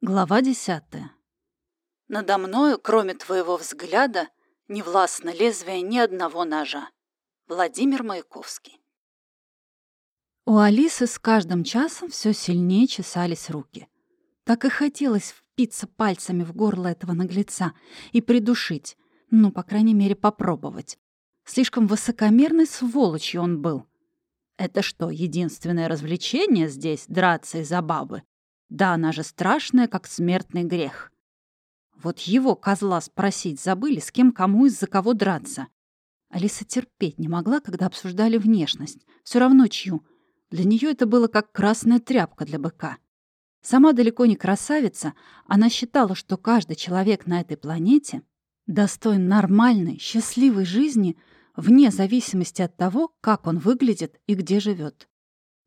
Глава десятая. Надо мною, кроме твоего взгляда, не властно лезвие ни одного ножа. Владимир Маяковский. У Алисы с каждым часом все сильнее чесались руки. Так и хотелось впиться пальцами в горло этого наглеца и придушить, ну, по крайней мере, попробовать. Слишком высокомерной сволочью он был. Это что, единственное развлечение здесь — драться из-за бабы? Да она же страшная, как смертный грех. Вот его, козла, спросить забыли, с кем кому из-за кого драться. Алиса терпеть не могла, когда обсуждали внешность. Все равно чью. Для нее это было как красная тряпка для быка. Сама далеко не красавица, она считала, что каждый человек на этой планете достоин нормальной, счастливой жизни вне зависимости от того, как он выглядит и где живет.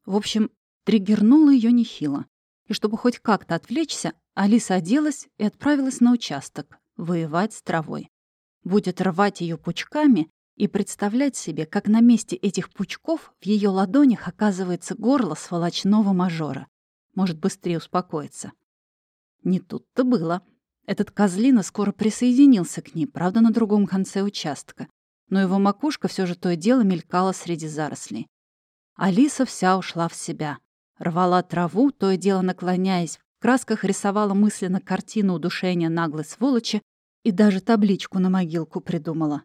В общем, триггернула ее нехило. И чтобы хоть как-то отвлечься, Алиса оделась и отправилась на участок воевать с травой. Будет рвать ее пучками и представлять себе, как на месте этих пучков в ее ладонях оказывается горло сволочного мажора. Может быстрее успокоиться. Не тут-то было. Этот козлина скоро присоединился к ней, правда, на другом конце участка. Но его макушка все же то и дело мелькала среди зарослей. Алиса вся ушла в себя. Рвала траву, то и дело наклоняясь, в красках рисовала мысленно картину удушения наглой сволочи и даже табличку на могилку придумала.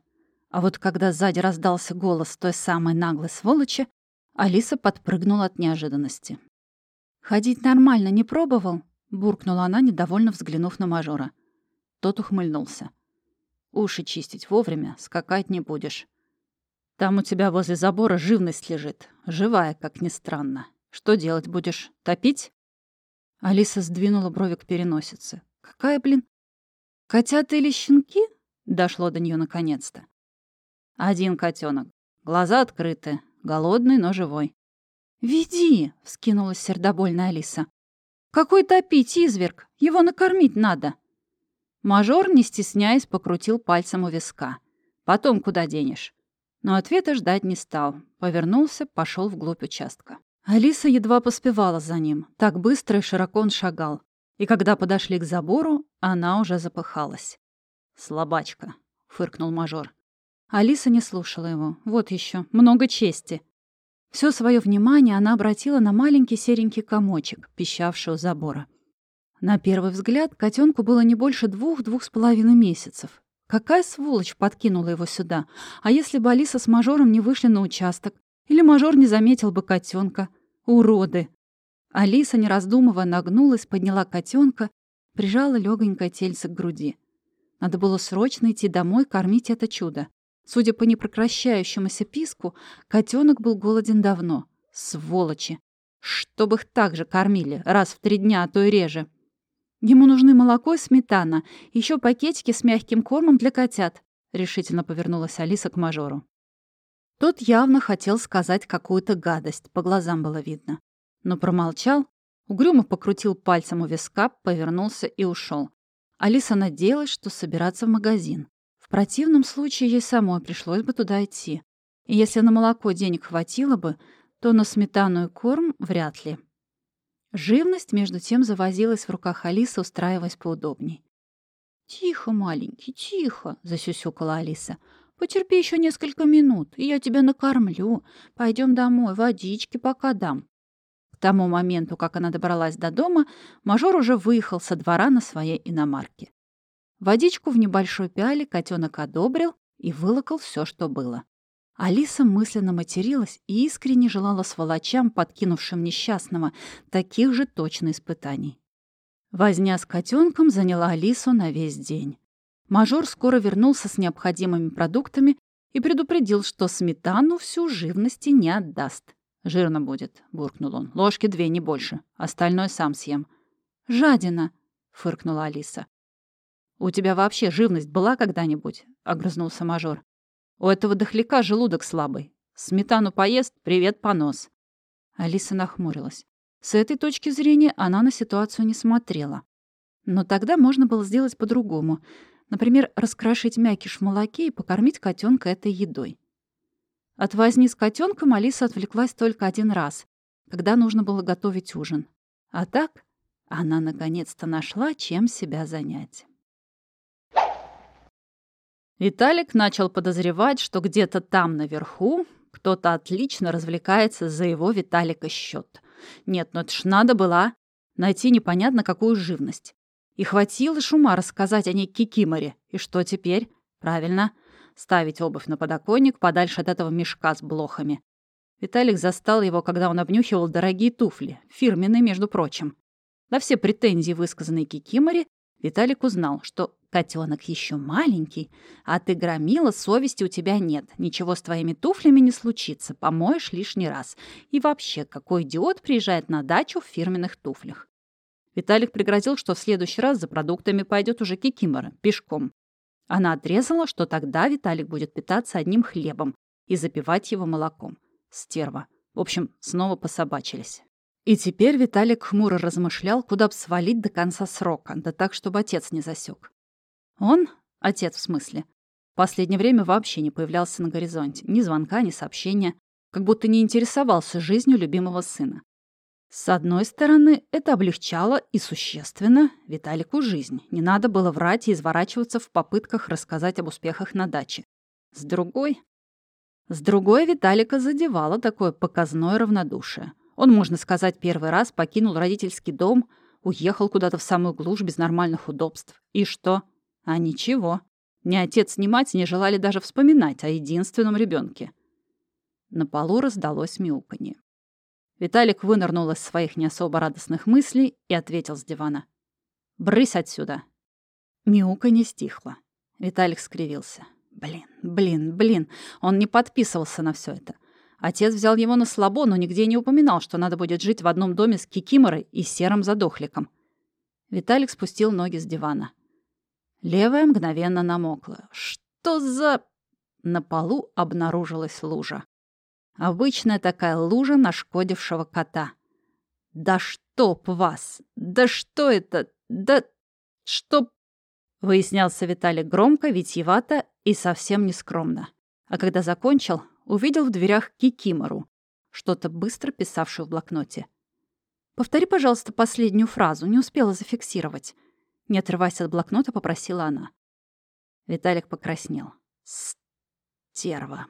А вот когда сзади раздался голос той самой наглой сволочи, Алиса подпрыгнула от неожиданности. «Ходить нормально не пробовал?» — буркнула она, недовольно взглянув на мажора. Тот ухмыльнулся. «Уши чистить вовремя, скакать не будешь. Там у тебя возле забора живность лежит, живая, как ни странно. Что делать будешь? Топить?» Алиса сдвинула брови к переносице. «Какая, блин? Котята или щенки?» Дошло до нее наконец-то. «Один котенок. Глаза открыты. Голодный, но живой». «Веди!» — вскинулась сердобольная Алиса. «Какой топить, изверг? Его накормить надо!» Мажор, не стесняясь, покрутил пальцем у виска. «Потом куда денешь?» Но ответа ждать не стал. Повернулся, пошел вглубь участка. Алиса едва поспевала за ним. Так быстро и широко он шагал. И когда подошли к забору, она уже запыхалась. «Слабачка», — фыркнул мажор. Алиса не слушала его. Вот еще, много чести. Все свое внимание она обратила на маленький серенький комочек, пищавший у забора. На первый взгляд котенку было не больше двух-двух с половиной месяцев. Какая сволочь подкинула его сюда? А если бы Алиса с мажором не вышли на участок? Или мажор не заметил бы котенка? Уроды! Алиса, не раздумывая, нагнулась, подняла котенка, прижала легонькое тельце к груди. Надо было срочно идти домой кормить это чудо. Судя по непрекращающемуся писку, котенок был голоден давно. Сволочи! Чтобы их так же кормили, раз в три дня, а то и реже. Ему нужны молоко и сметана, еще пакетики с мягким кормом для котят, решительно повернулась Алиса к мажору. Тот явно хотел сказать какую-то гадость, по глазам было видно. Но промолчал, угрюмо покрутил пальцем у виска, повернулся и ушел. Алиса надеялась, что собираться в магазин. В противном случае ей самой пришлось бы туда идти. И если на молоко денег хватило бы, то на сметану и корм вряд ли. Живность, между тем, завозилась в руках Алисы, устраиваясь поудобней. «Тихо, маленький, тихо!» — засюсюкала Алиса. Потерпи еще несколько минут, и я тебя накормлю. Пойдем домой, водички пока дам». К тому моменту, как она добралась до дома, мажор уже выехал со двора на своей иномарке. Водичку в небольшой пиале котенок одобрил и вылокал все, что было. Алиса мысленно материлась и искренне желала сволочам, подкинувшим несчастного, таких же точно испытаний. Возня с котенком заняла Алису на весь день. Мажор скоро вернулся с необходимыми продуктами и предупредил, что сметану всю живности не отдаст. «Жирно будет», — буркнул он. «Ложки две, не больше. Остальное сам съем». «Жадина», — фыркнула Алиса. «У тебя вообще живность была когда-нибудь?» — огрызнулся мажор. «У этого дохляка желудок слабый. Сметану поест — привет, понос». Алиса нахмурилась. С этой точки зрения она на ситуацию не смотрела. Но тогда можно было сделать по-другому — Например, раскрошить мякиш в молоке и покормить котенка этой едой. От возни с котенком Алиса отвлеклась только один раз, когда нужно было готовить ужин. А так Она наконец-то нашла, чем себя занять. Виталик начал подозревать, что где-то там наверху кто-то отлично развлекается за его Виталика счет. Нет, ну это ж надо было найти непонятно какую живность. И хватило шума рассказать о ней Кикиморе. И что теперь? Правильно, ставить обувь на подоконник подальше от этого мешка с блохами. Виталик застал его, когда он обнюхивал дорогие туфли, фирменные, между прочим. На все претензии, высказанные Кикиморе, Виталик узнал, что котенок еще маленький, а ты громила, совести у тебя нет. Ничего с твоими туфлями не случится, помоешь лишний раз. И вообще, какой идиот приезжает на дачу в фирменных туфлях? Виталик пригрозил, что в следующий раз за продуктами пойдет уже Кикимора, пешком. Она отрезала, что тогда Виталик будет питаться одним хлебом и запивать его молоком. Стерва. В общем, снова пособачились. И теперь Виталик хмуро размышлял, куда бы свалить до конца срока, да так, чтобы отец не засек. Он, отец в смысле, последнее время вообще не появлялся на горизонте. Ни звонка, ни сообщения. Как будто не интересовался жизнью любимого сына. С одной стороны, это облегчало и существенно Виталику жизнь. Не надо было врать и изворачиваться в попытках рассказать об успехах на даче. С другой... С другой Виталика задевало такое показное равнодушие. Он, можно сказать, первый раз покинул родительский дом, уехал куда-то в самую глушь без нормальных удобств. И что? А ничего. Ни отец, ни мать не желали даже вспоминать о единственном ребенке. На полу раздалось мяуканье. Виталик вынырнул из своих не особо радостных мыслей и ответил с дивана. «Брысь отсюда!» Мяука не стихла. Виталик скривился. Блин, блин, блин, он не подписывался на все это. Отец взял его на слабо, но нигде не упоминал, что надо будет жить в одном доме с Кикиморой и серым задохликом. Виталик спустил ноги с дивана. Левая мгновенно намокла. Что за... На полу обнаружилась лужа. Обычная такая лужа нашкодившего кота. «Да чтоб вас! Да что это? Да чтоб...» Выяснялся Виталий громко, витьевато и совсем нескромно. А когда закончил, увидел в дверях Кикимору, что-то быстро писавшую в блокноте. «Повтори, пожалуйста, последнюю фразу, не успела зафиксировать». Не отрываясь от блокнота, попросила она. Виталик покраснел. «Стерва».